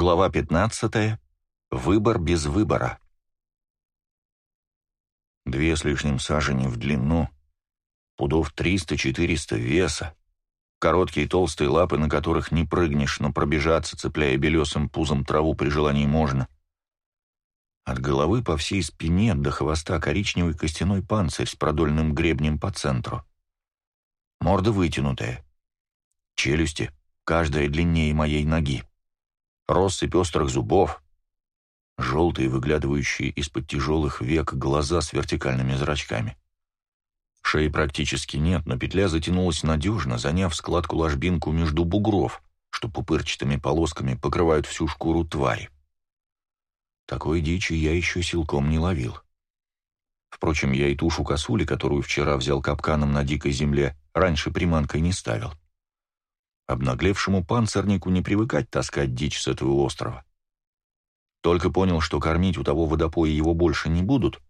Глава 15. Выбор без выбора. Две с лишним сажени в длину, пудов 300-400 веса, короткие толстые лапы, на которых не прыгнешь, но пробежаться, цепляя белесым пузом траву при желании можно. От головы по всей спине до хвоста коричневый костяной панцирь с продольным гребнем по центру. Морда вытянутая. Челюсти, каждая длиннее моей ноги россыпь острых зубов, желтые, выглядывающие из-под тяжелых век глаза с вертикальными зрачками. Шеи практически нет, но петля затянулась надежно, заняв складку-ложбинку между бугров, что пупырчатыми полосками покрывают всю шкуру твари. Такой дичи я еще силком не ловил. Впрочем, я и тушу косули, которую вчера взял капканом на дикой земле, раньше приманкой не ставил. Обнаглевшему панцирнику не привыкать таскать дичь с этого острова. Только понял, что кормить у того водопоя его больше не будут,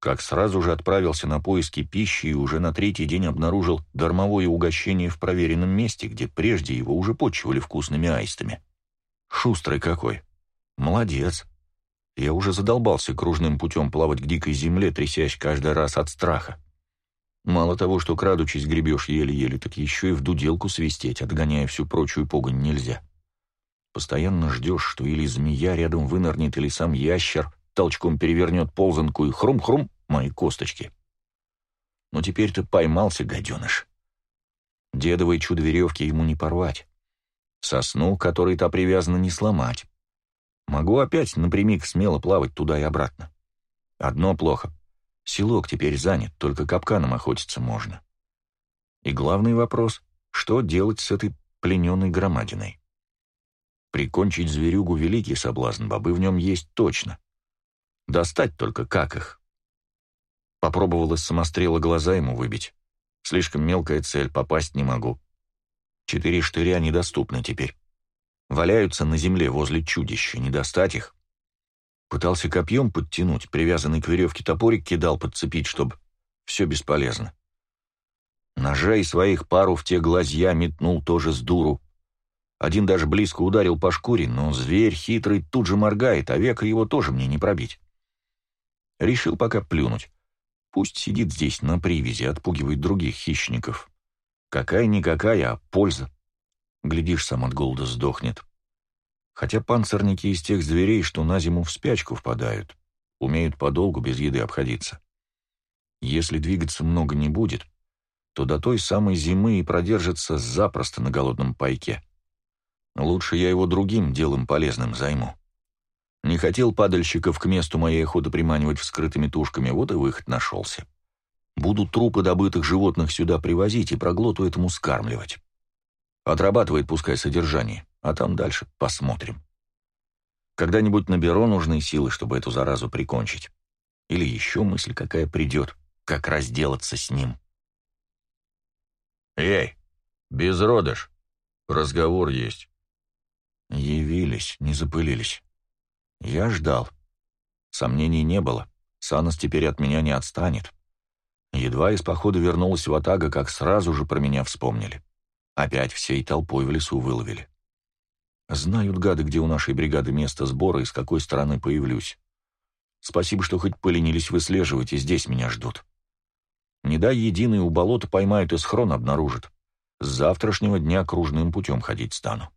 как сразу же отправился на поиски пищи и уже на третий день обнаружил дармовое угощение в проверенном месте, где прежде его уже почивали вкусными аистами. Шустрый какой. Молодец. Я уже задолбался кружным путем плавать к дикой земле, трясясь каждый раз от страха. Мало того, что крадучись гребешь еле-еле, так еще и в дуделку свистеть, отгоняя всю прочую погонь, нельзя. Постоянно ждешь, что или змея рядом вынырнет, или сам ящер толчком перевернет ползанку и хрум-хрум мои косточки. Но теперь ты поймался, гаденыш. Дедовой чудо-веревки ему не порвать. Сосну, которой та привязана, не сломать. Могу опять напрямик смело плавать туда и обратно. Одно плохо. Селок теперь занят, только капканом охотиться можно. И главный вопрос — что делать с этой плененной громадиной? Прикончить зверюгу — великий соблазн, бобы в нем есть точно. Достать только как их? Попробовал из самострела глаза ему выбить. Слишком мелкая цель, попасть не могу. Четыре штыря недоступны теперь. Валяются на земле возле чудища, не достать их. Пытался копьем подтянуть, привязанный к веревке топорик кидал подцепить, чтобы все бесполезно. Ножей своих пару в те глазья метнул тоже с дуру. Один даже близко ударил по шкуре, но зверь хитрый тут же моргает, а века его тоже мне не пробить. Решил пока плюнуть. Пусть сидит здесь на привязи, отпугивает других хищников. Какая-никакая, а польза. Глядишь, сам от голода сдохнет. Хотя панцирники из тех зверей, что на зиму в спячку впадают, умеют подолгу без еды обходиться. Если двигаться много не будет, то до той самой зимы и продержится запросто на голодном пайке. Лучше я его другим делом полезным займу. Не хотел падальщиков к месту моей охоты приманивать вскрытыми тушками, вот и выход нашелся. Буду трупы добытых животных сюда привозить и проглоту этому скармливать. Отрабатывает пускай содержание а там дальше посмотрим. Когда-нибудь наберу нужные силы, чтобы эту заразу прикончить. Или еще мысль какая придет, как разделаться с ним. «Эй, безродыш, разговор есть». Явились, не запылились. Я ждал. Сомнений не было. Санос теперь от меня не отстанет. Едва из похода вернулась в Атага, как сразу же про меня вспомнили. Опять всей толпой в лесу выловили. Знают гады, где у нашей бригады место сбора и с какой стороны появлюсь. Спасибо, что хоть поленились выслеживать, и здесь меня ждут. Не дай единый у болота поймают и схрон обнаружат. С завтрашнего дня кружным путем ходить стану.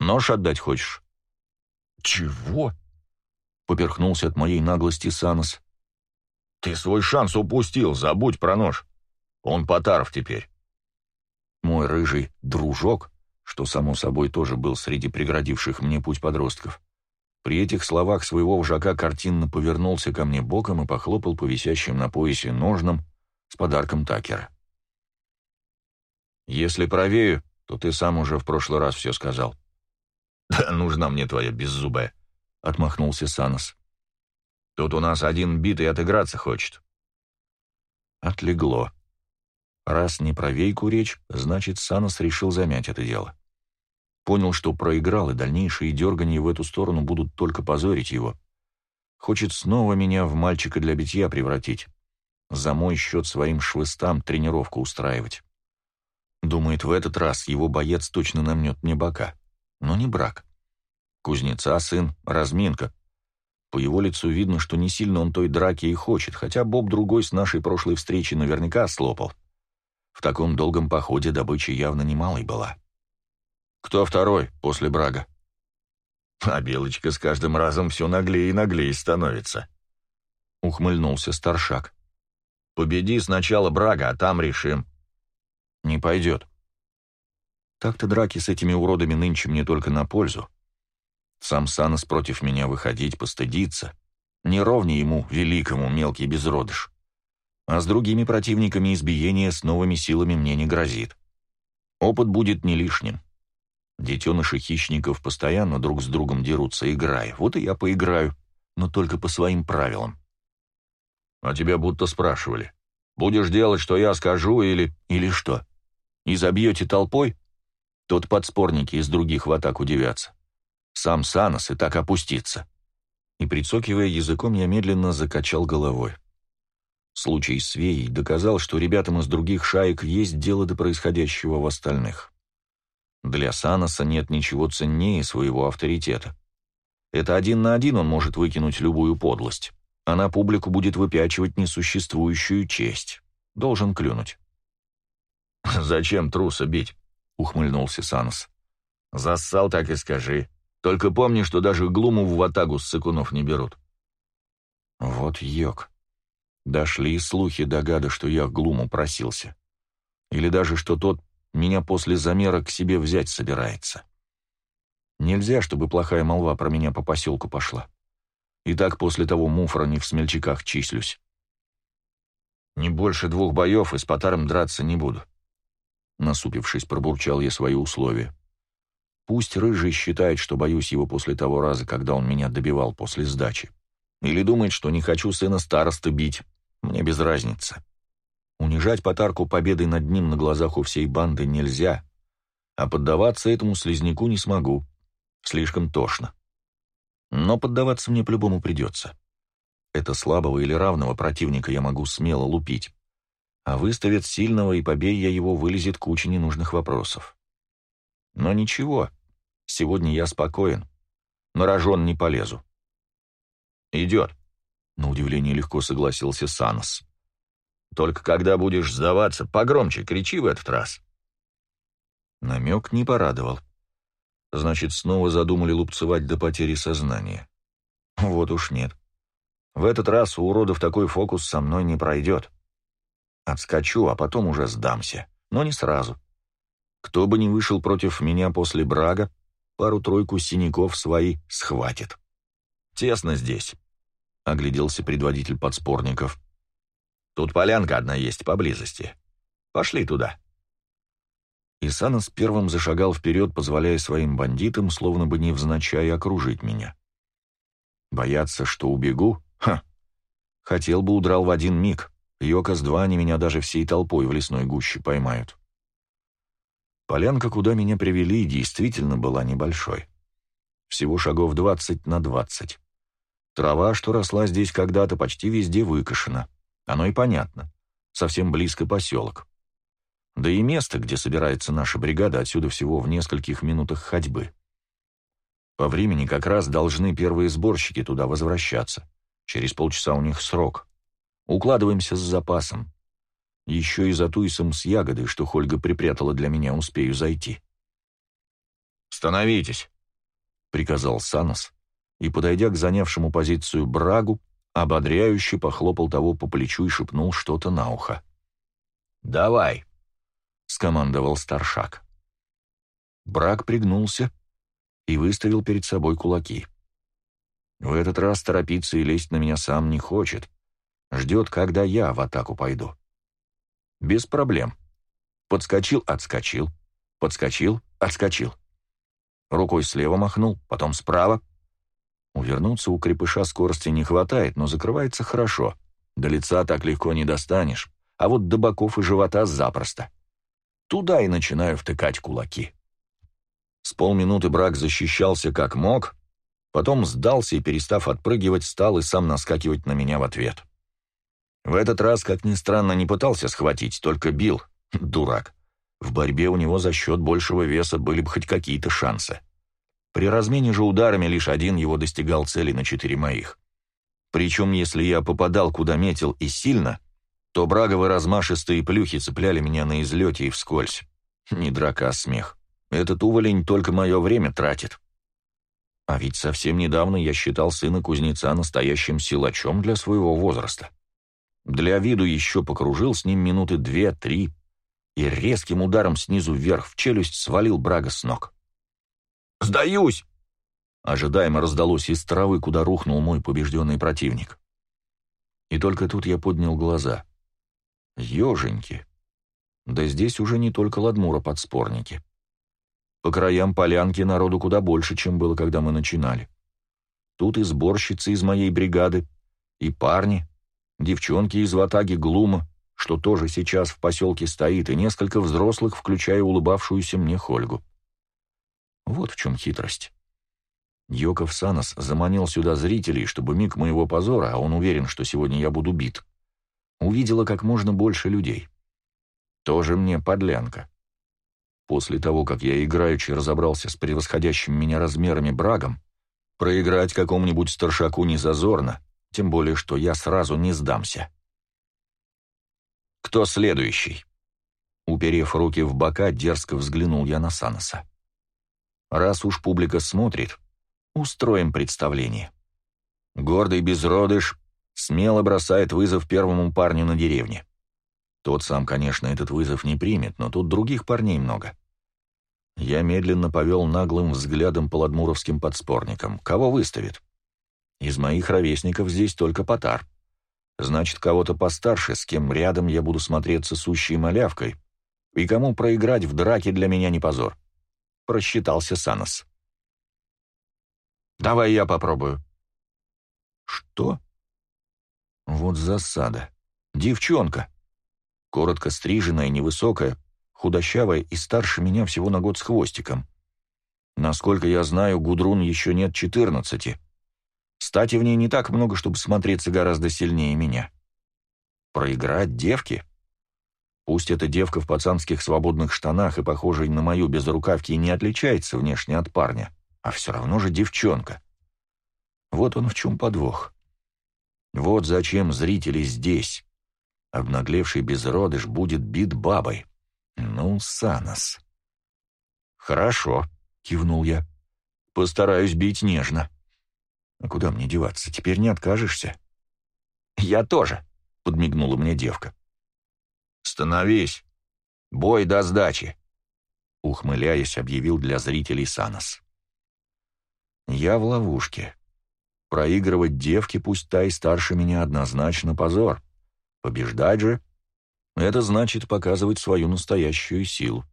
Нож отдать хочешь? Чего? Поперхнулся от моей наглости Санос. Ты свой шанс упустил, забудь про нож. Он Потаров теперь. Мой рыжий дружок что, само собой, тоже был среди преградивших мне путь подростков. При этих словах своего вожака картинно повернулся ко мне боком и похлопал по висящим на поясе ножным с подарком Такера. «Если правею, то ты сам уже в прошлый раз все сказал». «Да нужна мне твоя беззубая», — отмахнулся Санос. «Тут у нас один битый отыграться хочет». Отлегло. Раз не про Вейку речь, значит, Санос решил замять это дело. Понял, что проиграл, и дальнейшие дергания в эту сторону будут только позорить его. Хочет снова меня в мальчика для битья превратить. За мой счет своим швыстам тренировку устраивать. Думает, в этот раз его боец точно намнет мне бока. Но не брак. Кузнеца сын, разминка. По его лицу видно, что не сильно он той драки и хочет, хотя Боб другой с нашей прошлой встречи наверняка слопал. В таком долгом походе добыча явно немалой была. Кто второй после Брага? А Белочка с каждым разом все наглее и наглее становится. Ухмыльнулся старшак. Победи сначала Брага, а там решим. Не пойдет. Так-то драки с этими уродами нынче мне только на пользу. Сам Санос против меня выходить, постыдиться. Не ровнее ему, великому, мелкий безродыш. А с другими противниками избиение с новыми силами мне не грозит. Опыт будет не лишним. Детеныши хищников постоянно друг с другом дерутся, играя. Вот и я поиграю, но только по своим правилам. А тебя будто спрашивали. Будешь делать, что я скажу, или... Или что? И забьете толпой? Тут подспорники из других в атаку девятся. Сам Санос и так опустится. И, прицокивая языком, я медленно закачал головой. Случай с Веей доказал, что ребятам из других шаек есть дело до происходящего в остальных. Для Саноса нет ничего ценнее своего авторитета. Это один на один он может выкинуть любую подлость, а на публику будет выпячивать несуществующую честь. Должен клюнуть. «Зачем труса бить?» — ухмыльнулся Санос. «Зассал, так и скажи. Только помни, что даже Глуму в ватагу с сыкунов не берут». Вот йог. Дошли слухи до гада, что я к Глуму просился. Или даже, что тот меня после замера к себе взять собирается. Нельзя, чтобы плохая молва про меня по поселку пошла. И так после того муфра не в смельчаках числюсь. Не больше двух боев и с Потаром драться не буду. Насупившись, пробурчал я свои условия. Пусть Рыжий считает, что боюсь его после того раза, когда он меня добивал после сдачи. Или думает, что не хочу сына старосты бить. Мне без разницы. Унижать Потарку победой над ним на глазах у всей банды нельзя, а поддаваться этому слизняку не смогу. Слишком тошно. Но поддаваться мне по-любому придется. Это слабого или равного противника я могу смело лупить. А выставит сильного, и побей я его, вылезет куча ненужных вопросов. Но ничего, сегодня я спокоен. На рожон не полезу. «Идет», — на удивление легко согласился Санос. «Только когда будешь сдаваться, погромче кричи в этот раз». Намек не порадовал. Значит, снова задумали лупцевать до потери сознания. Вот уж нет. В этот раз у уродов такой фокус со мной не пройдет. Отскочу, а потом уже сдамся. Но не сразу. Кто бы ни вышел против меня после брага, пару-тройку синяков свои схватит. Тесно здесь, — огляделся предводитель подспорников. Тут полянка одна есть поблизости. Пошли туда. Исанос первым зашагал вперед, позволяя своим бандитам, словно бы невзначай, окружить меня. Бояться, что убегу? Ха! Хотел бы удрал в один миг. Йокос-2 они меня даже всей толпой в лесной гуще поймают. Полянка, куда меня привели, действительно была небольшой. Всего шагов двадцать на двадцать. Трава, что росла здесь когда-то, почти везде выкошена. Оно и понятно. Совсем близко поселок. Да и место, где собирается наша бригада, отсюда всего в нескольких минутах ходьбы. По времени как раз должны первые сборщики туда возвращаться. Через полчаса у них срок. Укладываемся с запасом. Еще и за туисом с ягодой, что Хольга припрятала для меня, успею зайти. «Становитесь!» — приказал Санос, и, подойдя к занявшему позицию Брагу, ободряюще похлопал того по плечу и шепнул что-то на ухо. «Давай!» — скомандовал старшак. Браг пригнулся и выставил перед собой кулаки. В этот раз торопиться и лезть на меня сам не хочет. Ждет, когда я в атаку пойду. Без проблем. Подскочил, отскочил. Подскочил, отскочил. Рукой слева махнул, потом справа. Увернуться у крепыша скорости не хватает, но закрывается хорошо. До лица так легко не достанешь, а вот до боков и живота запросто. Туда и начинаю втыкать кулаки. С полминуты брак защищался как мог, потом сдался и, перестав отпрыгивать, стал и сам наскакивать на меня в ответ. В этот раз, как ни странно, не пытался схватить, только бил. Дурак. В борьбе у него за счет большего веса были бы хоть какие-то шансы. При размене же ударами лишь один его достигал цели на четыре моих. Причем, если я попадал куда метил и сильно, то браговы размашистые плюхи цепляли меня на излете и вскользь. Не драка, а смех. Этот уволень только мое время тратит. А ведь совсем недавно я считал сына кузнеца настоящим силачом для своего возраста. Для виду еще покружил с ним минуты две-три и резким ударом снизу вверх в челюсть свалил Брага с ног. «Сдаюсь!» Ожидаемо раздалось из травы, куда рухнул мой побежденный противник. И только тут я поднял глаза. Еженьки. Да здесь уже не только Ладмура подспорники. По краям полянки народу куда больше, чем было, когда мы начинали. Тут и сборщицы из моей бригады, и парни, девчонки из ватаги Глума, что тоже сейчас в поселке стоит, и несколько взрослых, включая улыбавшуюся мне Хольгу. Вот в чем хитрость. Йоков Санос заманил сюда зрителей, чтобы миг моего позора, а он уверен, что сегодня я буду бит, увидела как можно больше людей. Тоже мне подлянка. После того, как я играючи разобрался с превосходящим меня размерами брагом, проиграть какому-нибудь старшаку не зазорно, тем более, что я сразу не сдамся. «Кто следующий?» Уперев руки в бока, дерзко взглянул я на Саноса. «Раз уж публика смотрит, устроим представление». Гордый безродыш смело бросает вызов первому парню на деревне. Тот сам, конечно, этот вызов не примет, но тут других парней много. Я медленно повел наглым взглядом по ладмуровским подспорникам. Кого выставит? Из моих ровесников здесь только Потар. Значит, кого-то постарше, с кем рядом я буду смотреться сущей малявкой. И кому проиграть в драке для меня не позор. Просчитался Санос. «Давай я попробую». «Что?» «Вот засада. Девчонка коротко стриженная, невысокая, худощавая и старше меня всего на год с хвостиком. Насколько я знаю, Гудрун еще нет четырнадцати. Стати в ней не так много, чтобы смотреться гораздо сильнее меня. Проиграть девке? Пусть эта девка в пацанских свободных штанах и похожей на мою безрукавки и не отличается внешне от парня, а все равно же девчонка. Вот он в чем подвох. Вот зачем зрители здесь. Обнаглевший безродыш будет бит бабой. Ну, Санос. «Хорошо», — кивнул я. «Постараюсь бить нежно». «А куда мне деваться? Теперь не откажешься?» «Я тоже», — подмигнула мне девка. «Становись! Бой до сдачи!» Ухмыляясь, объявил для зрителей Санос. «Я в ловушке. Проигрывать девке, пусть та и старше меня, однозначно позор. Побеждать же — это значит показывать свою настоящую силу.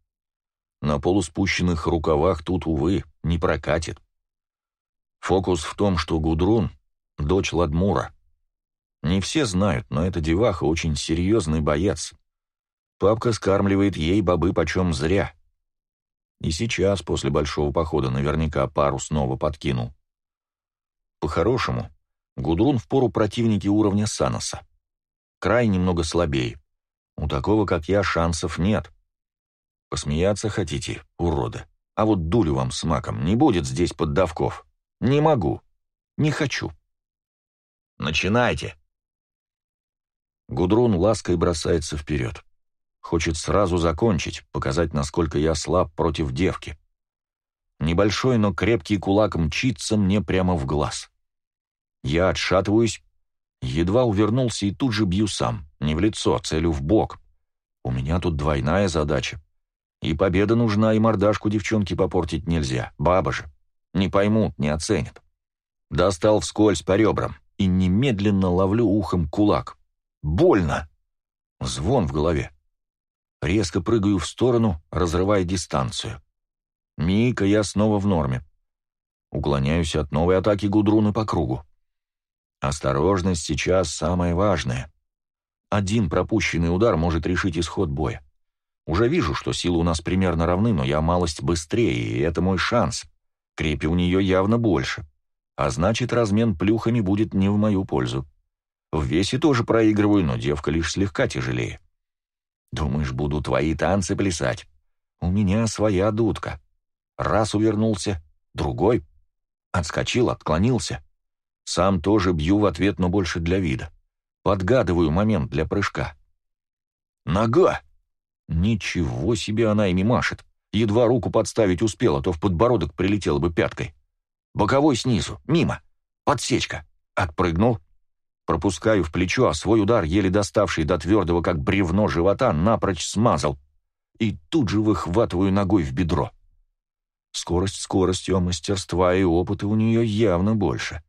На полуспущенных рукавах тут, увы, не прокатит. Фокус в том, что Гудрун — дочь Ладмура. Не все знают, но эта деваха очень серьезный боец. Папка скармливает ей бобы почем зря. И сейчас, после большого похода, наверняка пару снова подкинул. По-хорошему, Гудрун впору противники уровня Саноса край немного слабее. У такого, как я, шансов нет. Посмеяться хотите, уроды? А вот дулю вам с маком не будет здесь поддавков. Не могу. Не хочу. Начинайте. Гудрун лаской бросается вперед. Хочет сразу закончить, показать, насколько я слаб против девки. Небольшой, но крепкий кулак мчится мне прямо в глаз. Я отшатываюсь, Едва увернулся и тут же бью сам. Не в лицо, целю в бок. У меня тут двойная задача. И победа нужна, и мордашку девчонки попортить нельзя. Баба же. Не поймут, не оценят. Достал вскользь по ребрам и немедленно ловлю ухом кулак. Больно! Звон в голове. Резко прыгаю в сторону, разрывая дистанцию. Мика, я снова в норме. Уклоняюсь от новой атаки Гудруны по кругу. Осторожность сейчас самое важное. Один пропущенный удар может решить исход боя. Уже вижу, что силы у нас примерно равны, но я малость быстрее, и это мой шанс. Крепи у нее явно больше. А значит, размен плюхами будет не в мою пользу. В весе тоже проигрываю, но девка лишь слегка тяжелее. Думаешь, буду твои танцы плясать? У меня своя дудка. Раз увернулся, другой. Отскочил, отклонился. Сам тоже бью в ответ, но больше для вида. Подгадываю момент для прыжка. Нога! Ничего себе она ими машет. Едва руку подставить успела, то в подбородок прилетела бы пяткой. Боковой снизу, мимо. Подсечка. Отпрыгнул. Пропускаю в плечо, а свой удар, еле доставший до твердого, как бревно живота, напрочь смазал. И тут же выхватываю ногой в бедро. Скорость скоростью, а мастерства и опыта у нее явно больше.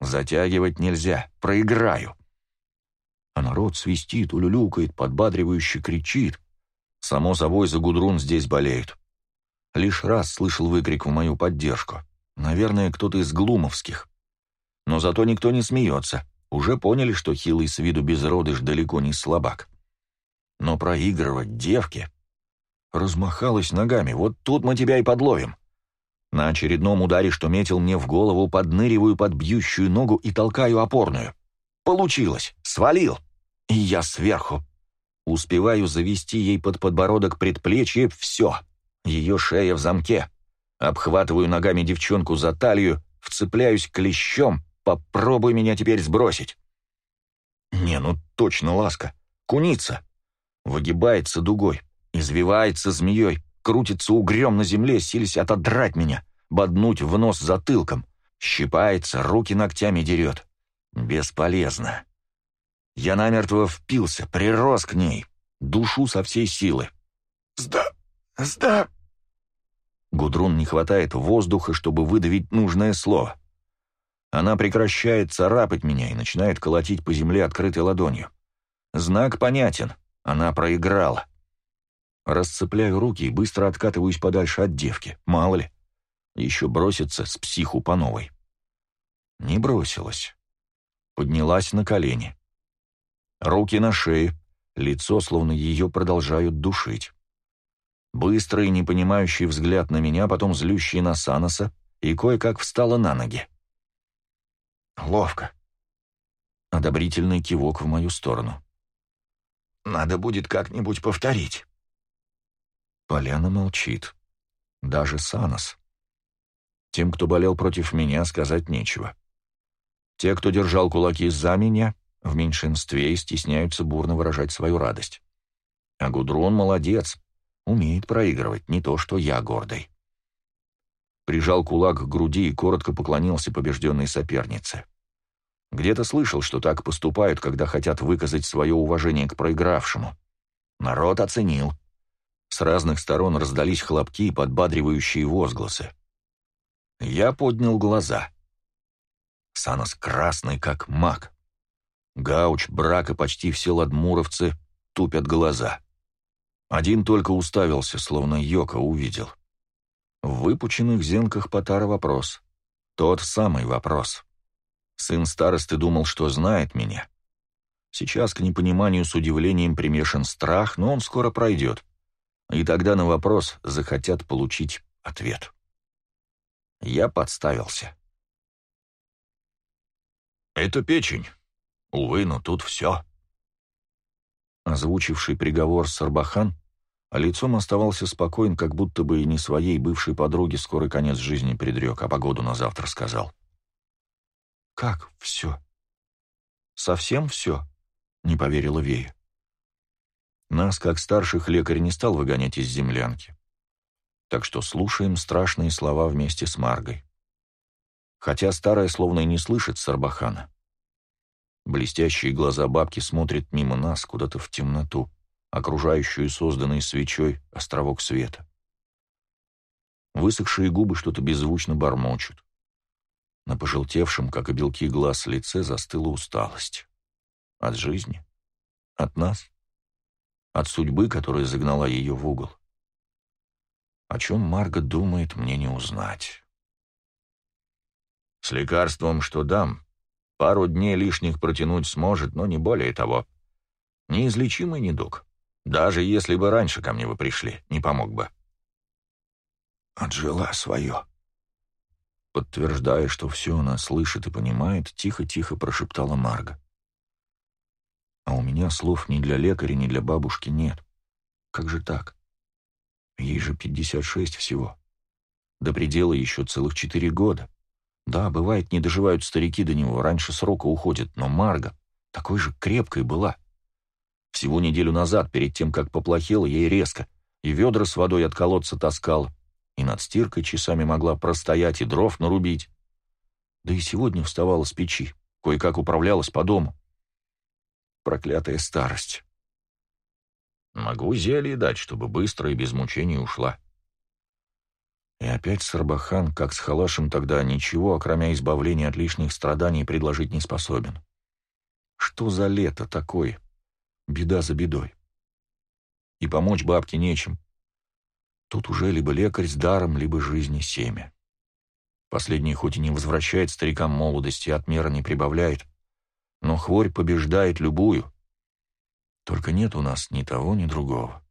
Затягивать нельзя, проиграю. А народ свистит, улюлюкает, подбадривающе кричит. Само собой, за Гудрун здесь болеют. Лишь раз слышал выкрик в мою поддержку. Наверное, кто-то из глумовских. Но зато никто не смеется. Уже поняли, что хилый с виду безродыш далеко не слабак. Но проигрывать девке... Размахалась ногами. Вот тут мы тебя и подловим. На очередном ударе, что метил мне в голову, подныриваю под бьющую ногу и толкаю опорную. Получилось. Свалил. И я сверху. Успеваю завести ей под подбородок предплечье. Все. Ее шея в замке. Обхватываю ногами девчонку за талию, вцепляюсь клещом. Попробуй меня теперь сбросить. Не, ну точно ласка. Куница. Выгибается дугой, извивается змеей, крутится угрем на земле, силясь отодрать меня, боднуть в нос затылком. Щипается, руки ногтями дерет. Бесполезно. Я намертво впился, прирос к ней, душу со всей силы. «Сда... сда...» Гудрун не хватает воздуха, чтобы выдавить нужное слово. Она прекращает царапать меня и начинает колотить по земле открытой ладонью. Знак понятен. Она проиграла. Расцепляю руки и быстро откатываюсь подальше от девки. Мало ли. Еще бросится с психу по новой. Не бросилась. Поднялась на колени. Руки на шее, лицо, словно ее продолжают душить. Быстрый, непонимающий взгляд на меня, потом злющий на Саноса, и кое-как встала на ноги. «Ловко». Одобрительный кивок в мою сторону. «Надо будет как-нибудь повторить». Поляна молчит. Даже Санос. Тем, кто болел против меня, сказать нечего. Те, кто держал кулаки за меня, в меньшинстве и стесняются бурно выражать свою радость. А Гудрон молодец, умеет проигрывать, не то что я гордый. Прижал кулак к груди и коротко поклонился побежденной сопернице. Где-то слышал, что так поступают, когда хотят выказать свое уважение к проигравшему. Народ оценил. С разных сторон раздались хлопки и подбадривающие возгласы. Я поднял глаза. Санос красный, как маг. Гауч, Брак и почти все ладмуровцы тупят глаза. Один только уставился, словно Йока увидел. В выпученных зенках Потара вопрос. Тот самый вопрос. Сын старосты думал, что знает меня. Сейчас к непониманию с удивлением примешан страх, но он скоро пройдет. И тогда на вопрос захотят получить ответ. Я подставился. «Это печень. Увы, но тут все». Озвучивший приговор Сарбахан, а лицом оставался спокоен, как будто бы и не своей бывшей подруге скорый конец жизни предрек, а погоду на завтра сказал. «Как все?» «Совсем все?» — не поверила Вея. Нас, как старших, лекарь не стал выгонять из землянки. Так что слушаем страшные слова вместе с Маргой. Хотя старая словно и не слышит Сарбахана. Блестящие глаза бабки смотрят мимо нас, куда-то в темноту, окружающую созданной свечой островок света. Высохшие губы что-то беззвучно бормочут. На пожелтевшем, как и белки глаз, лице застыла усталость. От жизни? От нас? От судьбы, которая загнала ее в угол? О чем Марга думает, мне не узнать. С лекарством, что дам, Пару дней лишних протянуть сможет, но не более того. Неизлечимый недуг. Даже если бы раньше ко мне вы пришли, не помог бы. Отжила свое. Подтверждая, что все она слышит и понимает, тихо-тихо прошептала Марга. А у меня слов ни для лекаря, ни для бабушки нет. Как же так? Ей же пятьдесят шесть всего. До предела еще целых четыре года. Да, бывает, не доживают старики до него, раньше срока уходят, но Марга такой же крепкой была. Всего неделю назад, перед тем, как поплохело ей резко, и ведра с водой от колодца таскала, и над стиркой часами могла простоять и дров нарубить. Да и сегодня вставала с печи, кое-как управлялась по дому. Проклятая старость. Могу зелье дать, чтобы быстро и без мучений ушла. И опять Сарбахан, как с Халашем тогда, ничего, окромя избавления от лишних страданий, предложить не способен. Что за лето такое? Беда за бедой. И помочь бабке нечем. Тут уже либо лекарь с даром, либо жизни семя. Последний хоть и не возвращает старикам молодости, от мера не прибавляет, но хворь побеждает любую. Только нет у нас ни того, ни другого.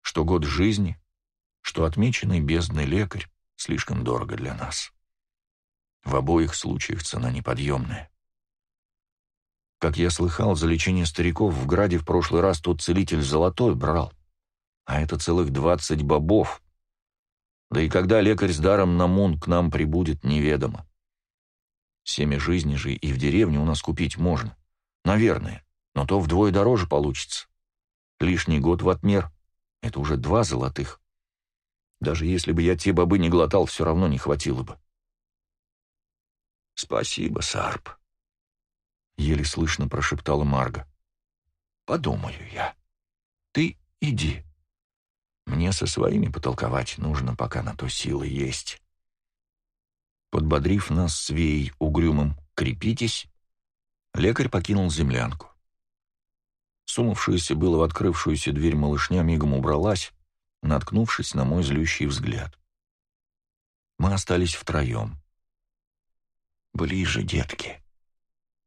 Что год жизни, что отмеченный бездный лекарь слишком дорого для нас. В обоих случаях цена неподъемная. Как я слыхал, за лечение стариков в Граде в прошлый раз тот целитель золотой брал, а это целых двадцать бобов. Да и когда лекарь с даром на мун к нам прибудет, неведомо. Семя жизни же и в деревне у нас купить можно. Наверное, но то вдвое дороже получится. Лишний год в отмер — это уже два золотых. Даже если бы я те бобы не глотал, все равно не хватило бы. «Спасибо, Сарп», — еле слышно прошептала Марга. «Подумаю я. Ты иди. Мне со своими потолковать нужно, пока на то силы есть». Подбодрив нас с Веей угрюмым «крепитесь», лекарь покинул землянку. Сунувшаяся было в открывшуюся дверь малышня мигом убралась, наткнувшись на мой злющий взгляд. Мы остались втроем. «Ближе, детки», —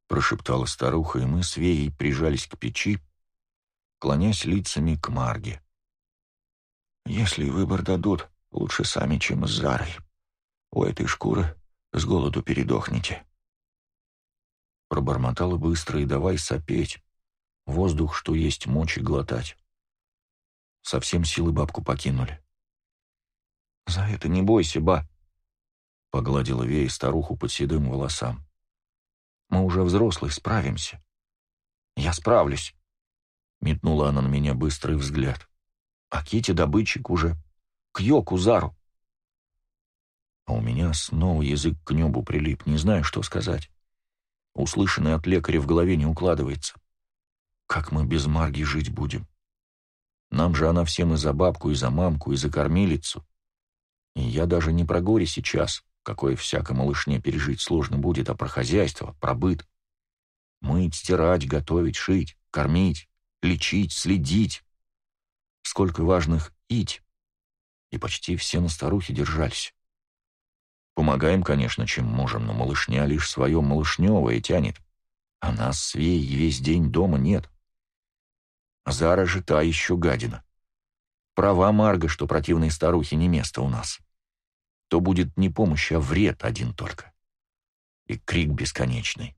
прошептала старуха, и мы с Веей прижались к печи, клонясь лицами к Марге. «Если выбор дадут, лучше сами, чем с Зарой. У этой шкуры с голоду передохнете». Пробормотала быстро и давай сопеть, воздух, что есть мочи, глотать. Совсем силы бабку покинули. «За это не бойся, ба!» — погладила Вея старуху под седым волосам. «Мы уже взрослые, справимся». «Я справлюсь», — метнула она на меня быстрый взгляд. «А Кити добытчик уже. К Йоку, Зару». А у меня снова язык к небу прилип, не знаю, что сказать. Услышанное от лекаря в голове не укладывается. Как мы без Марги жить будем? Нам же она всем и за бабку, и за мамку, и за кормилицу. И я даже не про горе сейчас, какое всяко малышне пережить сложно будет, а про хозяйство, про быт. Мыть, стирать, готовить, шить, кормить, лечить, следить. Сколько важных «ить». И почти все на старухе держались. Помогаем, конечно, чем можем, но малышня лишь свое малышневое тянет. А нас с Вей весь день дома нет. Зара же та еще гадина. Права Марга, что противной старухе не место у нас. То будет не помощь, а вред один только. И крик бесконечный.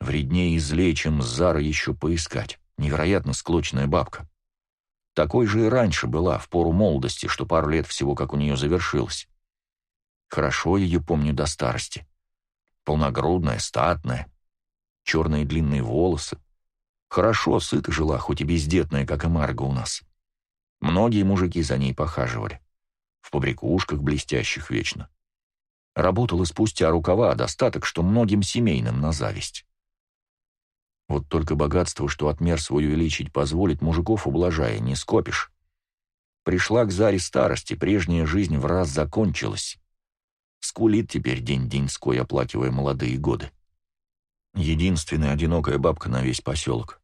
Вреднее и злее, чем Зара еще поискать. Невероятно склочная бабка. Такой же и раньше была, в пору молодости, что пару лет всего как у нее завершилось. Хорошо ее помню до старости. Полногрудная, статная, черные длинные волосы, Хорошо, сыто жила, хоть и бездетная, как и Марга у нас. Многие мужики за ней похаживали. В побрякушках блестящих вечно. Работала спустя рукава, достаток, что многим семейным на зависть. Вот только богатство, что отмер свою увеличить позволит, мужиков ублажая, не скопишь. Пришла к заре старости, прежняя жизнь в раз закончилась. Скулит теперь день-деньской, оплакивая молодые годы. Единственная одинокая бабка на весь поселок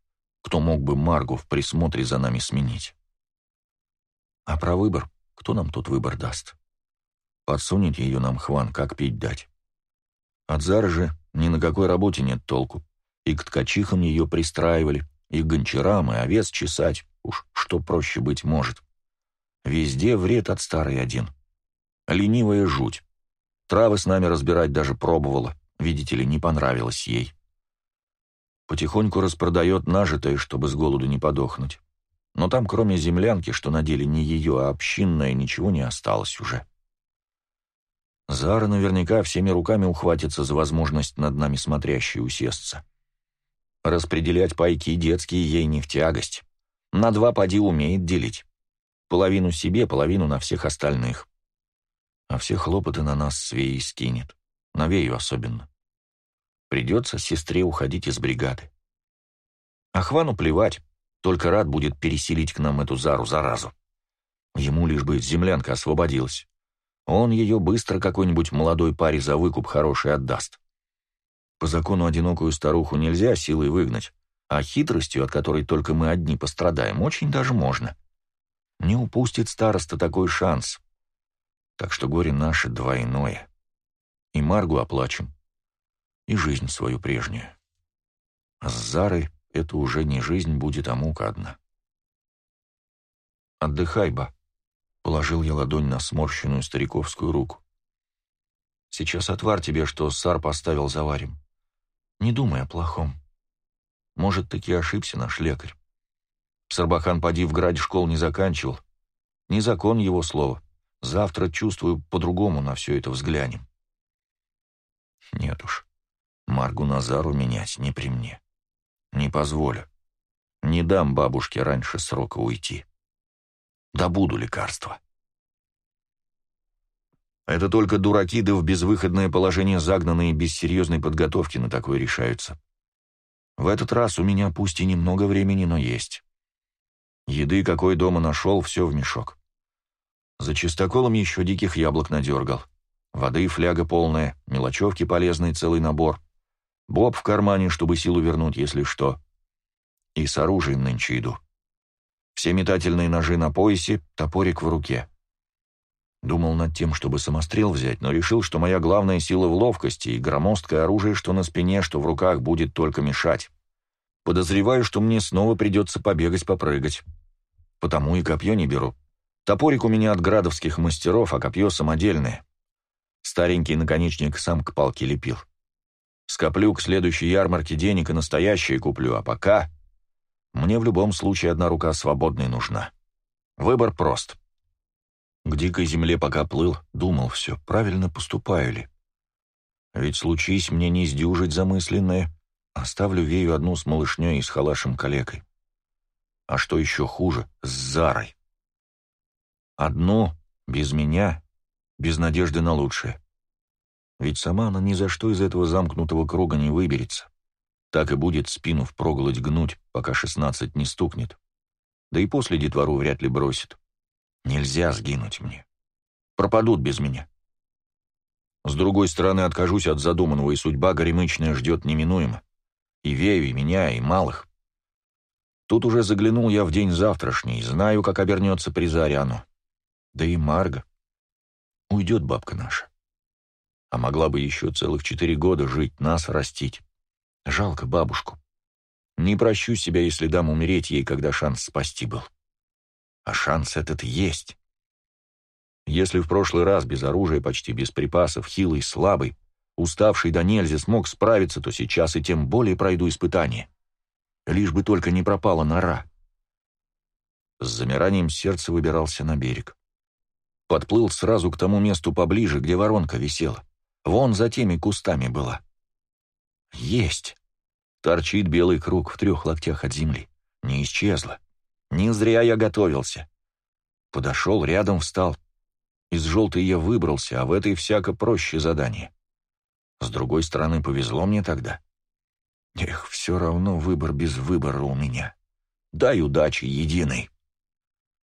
кто мог бы Маргу в присмотре за нами сменить. А про выбор, кто нам тут выбор даст? Подсунет ее нам Хван, как пить дать. От Зары же ни на какой работе нет толку. И к ткачихам ее пристраивали, и к гончарам, и овец чесать. Уж что проще быть может. Везде вред от старой один. Ленивая жуть. Травы с нами разбирать даже пробовала. Видите ли, не понравилось ей. Потихоньку распродает нажитое, чтобы с голоду не подохнуть. Но там, кроме землянки, что на деле не ее, а общинная, ничего не осталось уже. Зара наверняка всеми руками ухватится за возможность над нами смотрящей усесться. Распределять пайки детские ей не в тягость. На два поди умеет делить. Половину себе, половину на всех остальных. А все хлопоты на нас с Веей скинет. На Вею особенно. Придется сестре уходить из бригады. Ахвану плевать, только рад будет переселить к нам эту Зару заразу. Ему лишь бы землянка освободилась. Он ее быстро какой-нибудь молодой паре за выкуп хороший отдаст. По закону одинокую старуху нельзя силой выгнать, а хитростью, от которой только мы одни пострадаем, очень даже можно. Не упустит староста такой шанс. Так что горе наше двойное. И Маргу оплачем, и жизнь свою прежнюю. А с Зарой это уже не жизнь будет, а мука одна. «Отдыхай, ба», — положил я ладонь на сморщенную стариковскую руку. «Сейчас отвар тебе, что сар поставил заварим. Не думай о плохом. Может, таки ошибся наш лекарь. Сарбахан поди в граде школ не заканчивал. Не закон его слова. Завтра, чувствую, по-другому на все это взглянем. Нет уж, Маргу Назару менять не при мне. Не позволю. Не дам бабушке раньше срока уйти. Добуду лекарства. Это только дураки да в безвыходное положение загнанные без серьезной подготовки на такое решаются. В этот раз у меня пусть и немного времени, но есть. Еды, какой дома нашел, все в мешок. За чистоколом еще диких яблок надергал. Воды фляга полная, мелочевки полезный целый набор. Боб в кармане, чтобы силу вернуть, если что. И с оружием нынче иду. Все метательные ножи на поясе, топорик в руке. Думал над тем, чтобы самострел взять, но решил, что моя главная сила в ловкости, и громоздкое оружие, что на спине, что в руках, будет только мешать. Подозреваю, что мне снова придется побегать-попрыгать. Потому и копье не беру. Топорик у меня от градовских мастеров, а копье самодельное. Старенький наконечник сам к палке лепил. Скоплю к следующей ярмарке денег и настоящие куплю, а пока... Мне в любом случае одна рука свободной нужна. Выбор прост. К дикой земле пока плыл, думал все, правильно поступаю ли. Ведь случись мне не сдюжить замысленное, оставлю Вею одну с малышней и с халашем калекой. А что еще хуже, с Зарой. Одну, без меня, без надежды на лучшее. Ведь сама она ни за что из этого замкнутого круга не выберется. Так и будет спину впроголодь гнуть, пока шестнадцать не стукнет. Да и после детвору вряд ли бросит. Нельзя сгинуть мне. Пропадут без меня. С другой стороны, откажусь от задуманного, и судьба горемычная ждет неминуемо. И Вею, и меня, и малых. Тут уже заглянул я в день завтрашний, знаю, как обернется при Заряну. Да и Марга. Уйдет бабка наша а могла бы еще целых четыре года жить, нас растить. Жалко бабушку. Не прощу себя, если дам умереть ей, когда шанс спасти был. А шанс этот есть. Если в прошлый раз без оружия, почти без припасов, хилый, слабый, уставший до нельзя смог справиться, то сейчас и тем более пройду испытание. Лишь бы только не пропала нора. С замиранием сердца выбирался на берег. Подплыл сразу к тому месту поближе, где воронка висела. Вон за теми кустами была. Есть. Торчит белый круг в трех локтях от земли. Не исчезла. Не зря я готовился. Подошел, рядом встал. Из желтой я выбрался, а в этой всяко проще задание. С другой стороны, повезло мне тогда. Эх, все равно выбор без выбора у меня. Дай удачи единой.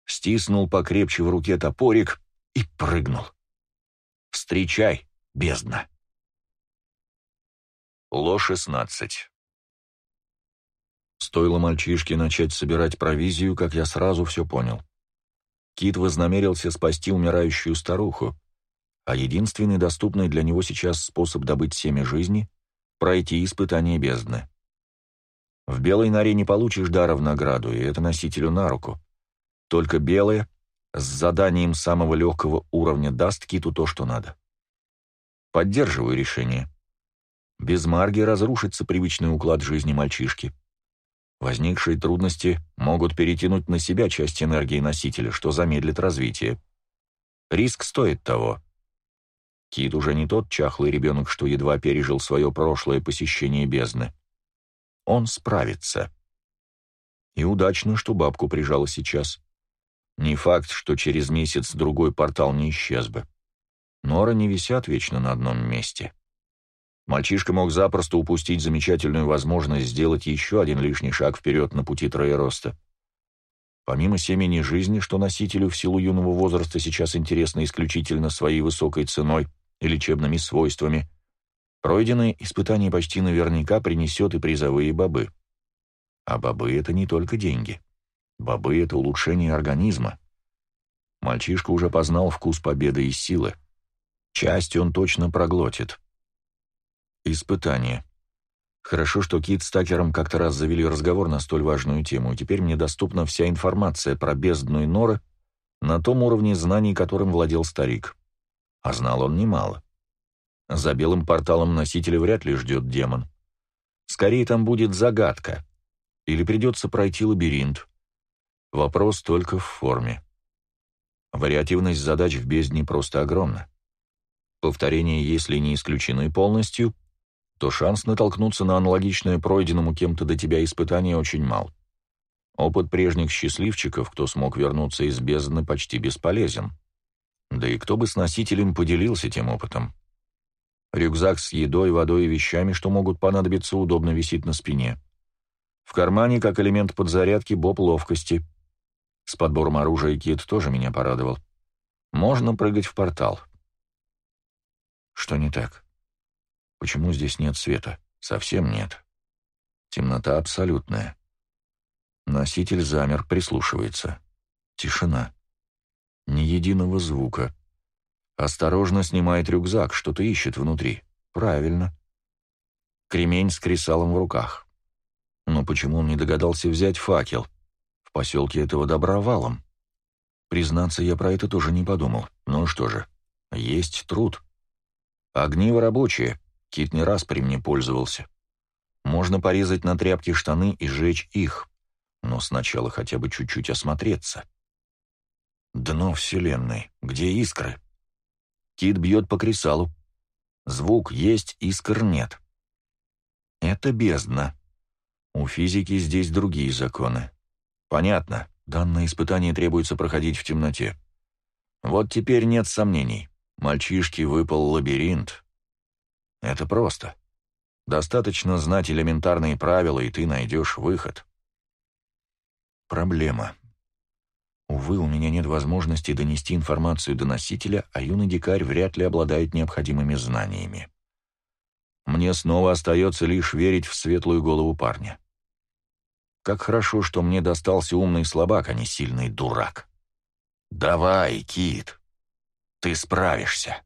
Стиснул покрепче в руке топорик и прыгнул. «Встречай!» Бездна. Ло-16. Стоило мальчишке начать собирать провизию, как я сразу все понял. Кит вознамерился спасти умирающую старуху, а единственный доступный для него сейчас способ добыть семя жизни — пройти испытание бездны. В белой норе не получишь дара в награду, и это носителю на руку. Только белая с заданием самого легкого уровня даст Киту то, что надо. Поддерживаю решение. Без Марги разрушится привычный уклад жизни мальчишки. Возникшие трудности могут перетянуть на себя часть энергии носителя, что замедлит развитие. Риск стоит того. Кит уже не тот чахлый ребенок, что едва пережил свое прошлое посещение бездны. Он справится. И удачно, что бабку прижала сейчас. Не факт, что через месяц-другой портал не исчез бы. Норы не висят вечно на одном месте. Мальчишка мог запросто упустить замечательную возможность сделать еще один лишний шаг вперед на пути троероста. Помимо семени жизни, что носителю в силу юного возраста сейчас интересно исключительно своей высокой ценой и лечебными свойствами, пройденное испытание почти наверняка принесет и призовые бобы. А бобы — это не только деньги. Бобы — это улучшение организма. Мальчишка уже познал вкус победы и силы. Часть он точно проглотит. Испытание. Хорошо, что Кит с Такером как-то раз завели разговор на столь важную тему, и теперь мне доступна вся информация про бездну и норы на том уровне знаний, которым владел старик. А знал он немало. За белым порталом носителя вряд ли ждет демон. Скорее там будет загадка. Или придется пройти лабиринт. Вопрос только в форме. Вариативность задач в бездне просто огромна. Повторения, если не исключены полностью, то шанс натолкнуться на аналогичное пройденному кем-то до тебя испытание очень мал. Опыт прежних счастливчиков, кто смог вернуться из бездны, почти бесполезен. Да и кто бы с носителем поделился тем опытом? Рюкзак с едой, водой и вещами, что могут понадобиться, удобно висит на спине. В кармане, как элемент подзарядки, боб ловкости. С подбором оружия кит тоже меня порадовал. Можно прыгать в портал. Что не так? Почему здесь нет света? Совсем нет. Темнота абсолютная. Носитель замер, прислушивается. Тишина. Ни единого звука. Осторожно снимает рюкзак, что-то ищет внутри. Правильно. Кремень с кресалом в руках. Но почему он не догадался взять факел? В поселке этого добра валом. Признаться, я про это тоже не подумал. Ну что же, есть труд. Огниво рабочие, Кит не раз при мне пользовался. Можно порезать на тряпки штаны и сжечь их, но сначала хотя бы чуть-чуть осмотреться. Дно Вселенной. Где искры? Кит бьет по кресалу. Звук есть, искр нет. Это бездна. У физики здесь другие законы. Понятно, данное испытание требуется проходить в темноте. Вот теперь нет сомнений. Мальчишке выпал лабиринт, это просто. Достаточно знать элементарные правила, и ты найдешь выход. Проблема. Увы, у меня нет возможности донести информацию до носителя, а юный дикарь вряд ли обладает необходимыми знаниями. Мне снова остается лишь верить в светлую голову парня. Как хорошо, что мне достался умный слабак, а не сильный дурак. «Давай, Кит, ты справишься».